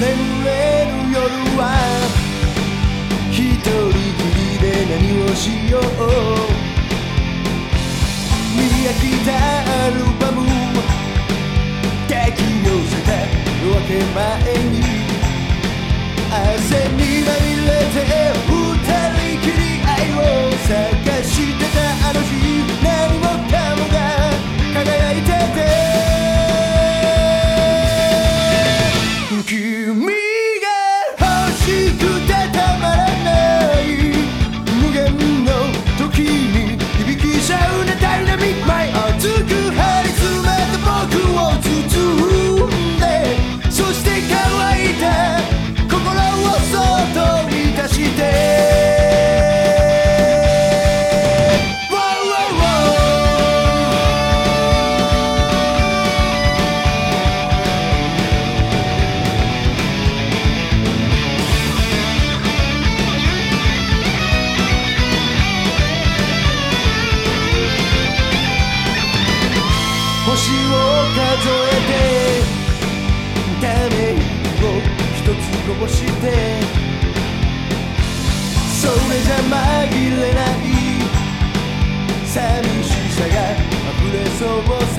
眠れる夜は一人きりで何をしよう。見飽きたアルバムさ紛れない寂しさが溢れそうさ